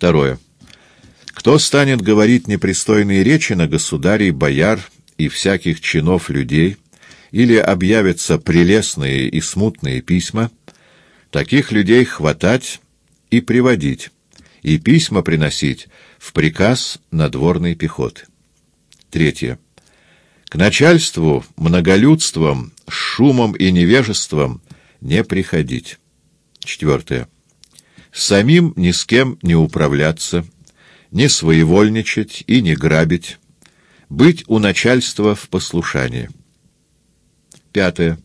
Второе. Кто станет говорить непристойные речи на государей, бояр и всяких чинов людей, или объявятся прелестные и смутные письма, таких людей хватать и приводить, и письма приносить в приказ надворной пехоты. Третье. К начальству многолюдством, шумом и невежеством не приходить. Четвертое. Самим ни с кем не управляться, не своевольничать и не грабить, быть у начальства в послушании. Пятое.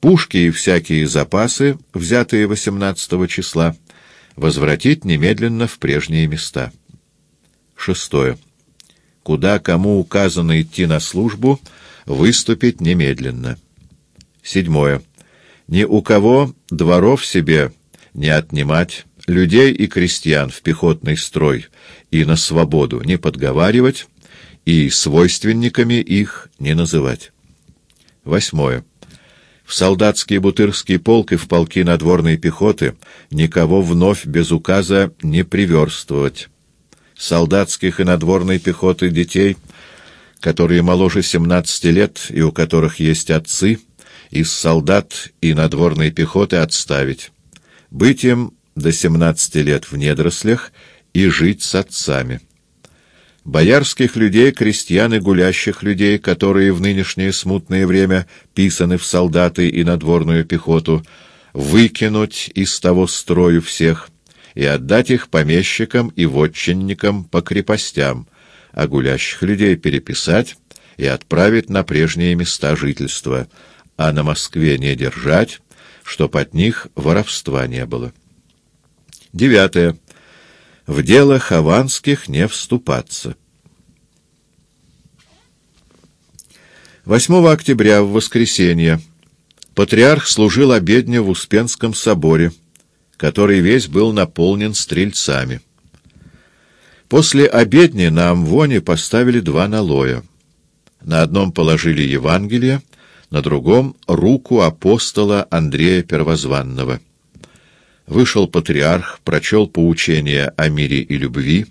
Пушки и всякие запасы, взятые 18 числа, возвратить немедленно в прежние места. Шестое. Куда кому указано идти на службу, выступить немедленно. Седьмое. Ни у кого дворов себе не отнимать, людей и крестьян в пехотный строй и на свободу не подговаривать, и свойственниками их не называть. Восьмое. В солдатский бутырский полк и в полки надворной пехоты никого вновь без указа не приверствовать. Солдатских и надворной пехоты детей, которые моложе 17 лет и у которых есть отцы, из солдат и надворной пехоты отставить. Быть им до 17 лет в недорослях и жить с отцами боярских людей, крестьян и гулящих людей, которые в нынешнее смутное время писаны в солдаты и надворную пехоту, выкинуть из того строю всех и отдать их помещикам и вотчинникам по крепостям, а гулящих людей переписать и отправить на прежние места жительства, а на Москве не держать, чтоб от них воровства не было. Девятое в дело хованских не вступаться. 8 октября, в воскресенье, патриарх служил обедню в Успенском соборе, который весь был наполнен стрельцами. После обедни на Амвоне поставили два налоя. На одном положили Евангелие, на другом — руку апостола Андрея Первозванного. Вышел патриарх, прочел поучения о мире и любви,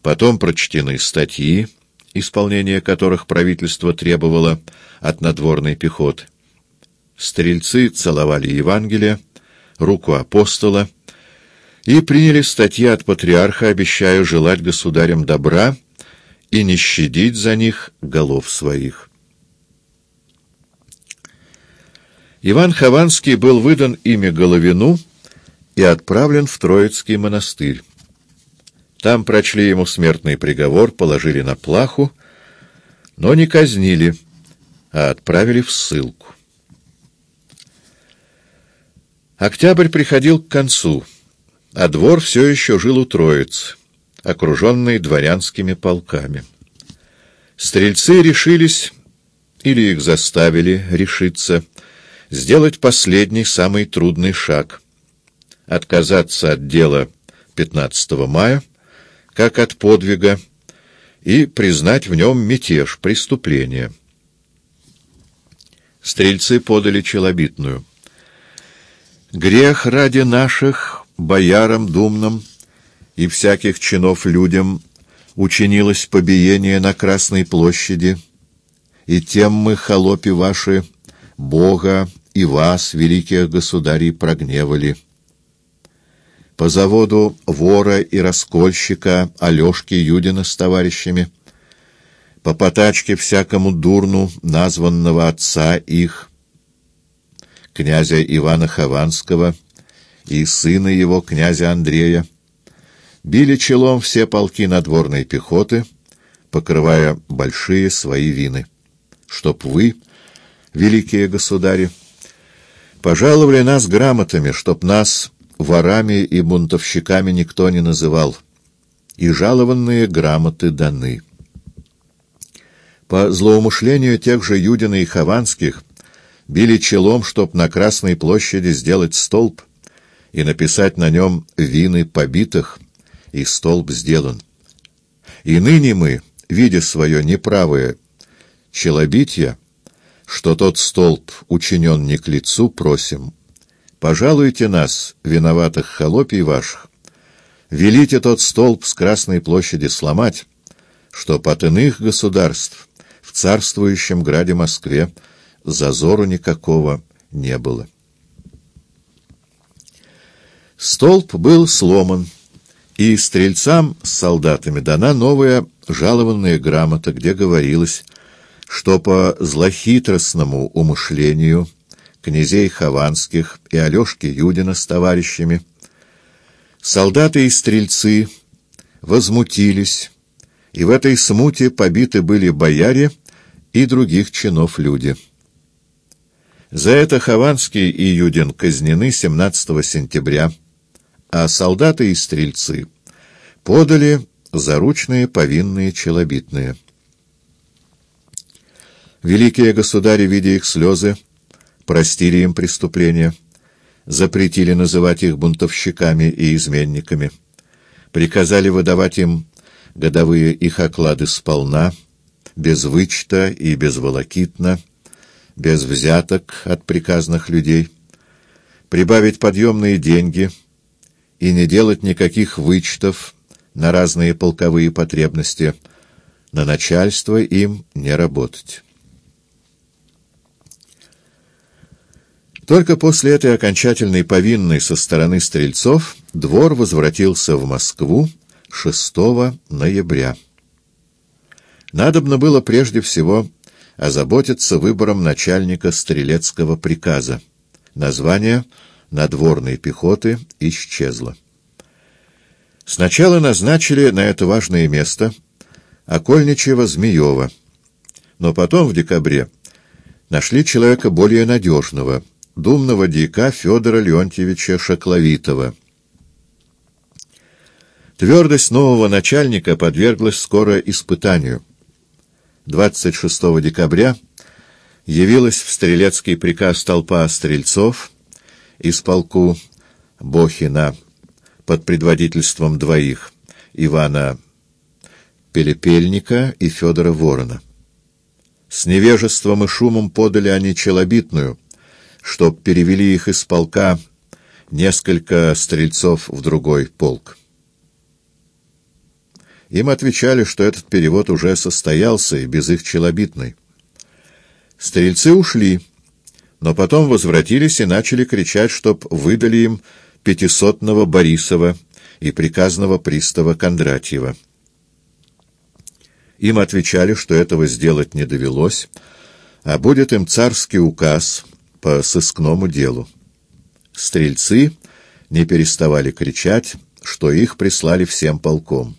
потом прочтены статьи, исполнение которых правительство требовало от надворной пехоты. Стрельцы целовали Евангелие, руку апостола и приняли статьи от патриарха, обещая желать государям добра и не щадить за них голов своих. Иван Хованский был выдан ими Головину, и отправлен в Троицкий монастырь. Там прочли ему смертный приговор, положили на плаху, но не казнили, а отправили в ссылку. Октябрь приходил к концу, а двор все еще жил у Троиц, окруженный дворянскими полками. Стрельцы решились, или их заставили решиться, сделать последний, самый трудный шаг — отказаться от дела 15 мая, как от подвига, и признать в нем мятеж, преступление. Стрельцы подали челобитную. «Грех ради наших, боярам думным и всяких чинов людям, учинилось побиение на Красной площади, и тем мы, холопи ваши, Бога и вас, великих государей, прогневали» по заводу вора и раскольщика Алешки Юдина с товарищами, по потачке всякому дурну, названного отца их, князя Ивана Хованского и сына его, князя Андрея, били челом все полки надворной пехоты, покрывая большие свои вины, чтоб вы, великие государи, пожаловали нас грамотами, чтоб нас ворами и бунтовщиками никто не называл, и жалованные грамоты даны. По злоумышлению тех же Юдина и Хованских били челом, чтоб на Красной площади сделать столб и написать на нем «Вины побитых», и столб сделан. И ныне мы, видя свое неправое челобитие, что тот столб учинен не к лицу, просим — Пожалуйте нас, виноватых холопий ваших, велите тот столб с Красной площади сломать, что от иных государств в царствующем граде Москве зазору никакого не было. Столб был сломан, и стрельцам с солдатами дана новая жалованная грамота, где говорилось, что по злохитростному умышлению князей Хованских и Алешки Юдина с товарищами солдаты и стрельцы возмутились, и в этой смуте побиты были бояре и других чинов люди. За это Хованский и Юдин казнены 17 сентября, а солдаты и стрельцы подали заручные повинные челобитные. Великие государи, видя их слезы, простили им преступления, запретили называть их бунтовщиками и изменниками, приказали выдавать им годовые их оклады сполна, без вычета и безволокитно, без взяток от приказных людей, прибавить подъемные деньги и не делать никаких вычетов на разные полковые потребности, на начальство им не работать. Только после этой окончательной повинной со стороны стрельцов двор возвратился в Москву 6 ноября. Надобно было прежде всего озаботиться выбором начальника стрелецкого приказа. Название надворной пехоты исчезло. Сначала назначили на это важное место Окольничева-Змеева, но потом, в декабре, нашли человека более надежного, думного дьяка Федора Леонтьевича Шакловитова. Твердость нового начальника подверглась скоро испытанию. 26 декабря явилась в стрелецкий приказ толпа стрельцов из полку Бохина под предводительством двоих Ивана Пелепельника и Федора Ворона. С невежеством и шумом подали они челобитную, чтоб перевели их из полка несколько стрельцов в другой полк. Им отвечали, что этот перевод уже состоялся и без их челобитной. Стрельцы ушли, но потом возвратились и начали кричать, чтоб выдали им пятисотного Борисова и приказного пристава Кондратьева. Им отвечали, что этого сделать не довелось, а будет им царский указ по сыскному делу. Стрельцы не переставали кричать, что их прислали всем полком.